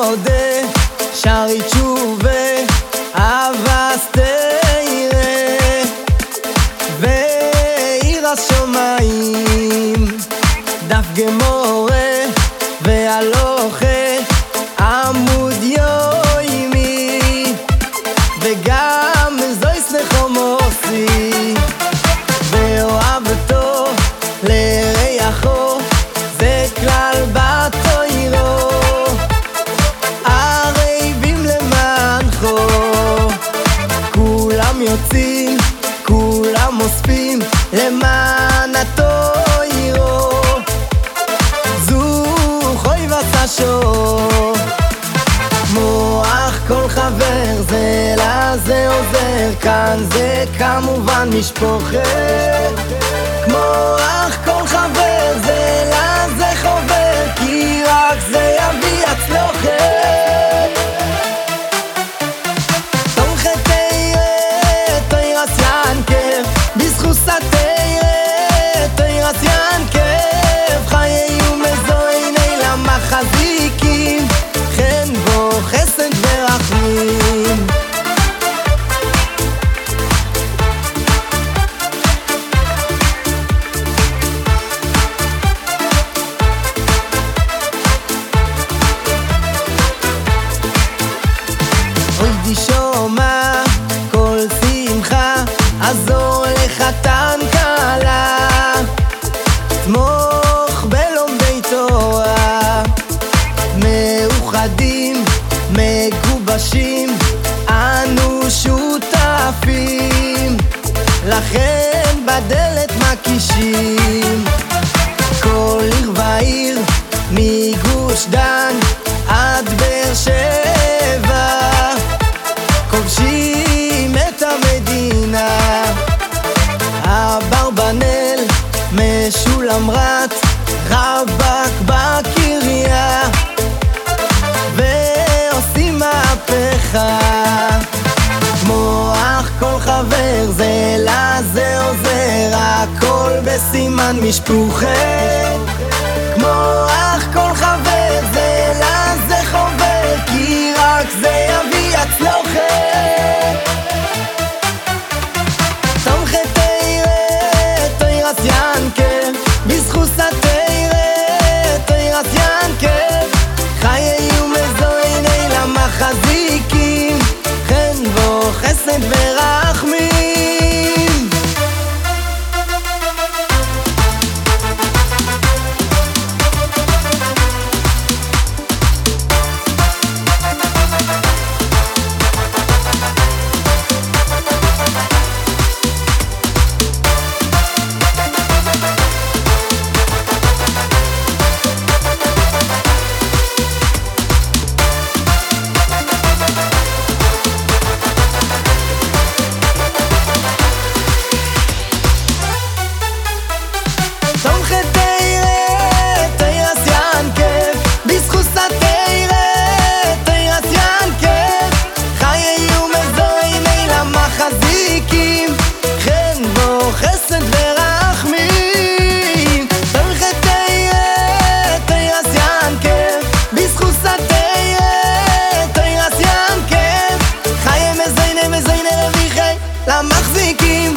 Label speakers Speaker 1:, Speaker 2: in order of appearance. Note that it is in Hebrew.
Speaker 1: מודה, שרי תשובה, אבס תראה, ואיר השמיים, דף גמור. כולם יוצאים, כולם אוספים למען התוירו זו חוי וסשו מוח כל חבר זה לזה עוזר כאן זה כמובן משפוחה כמו אח כל חבר זה מגובשים אנו שותפים. לכן בדלת מקישים. כל עיר ועיר מגוש דן עד באר שבע. כובשים את המדינה. אברבנאל משולם רט רבק בקריה כמו אח כל חבר זה לזה עוזר הכל בסימן משפוחה. כמו אח כל חבר למחזיקים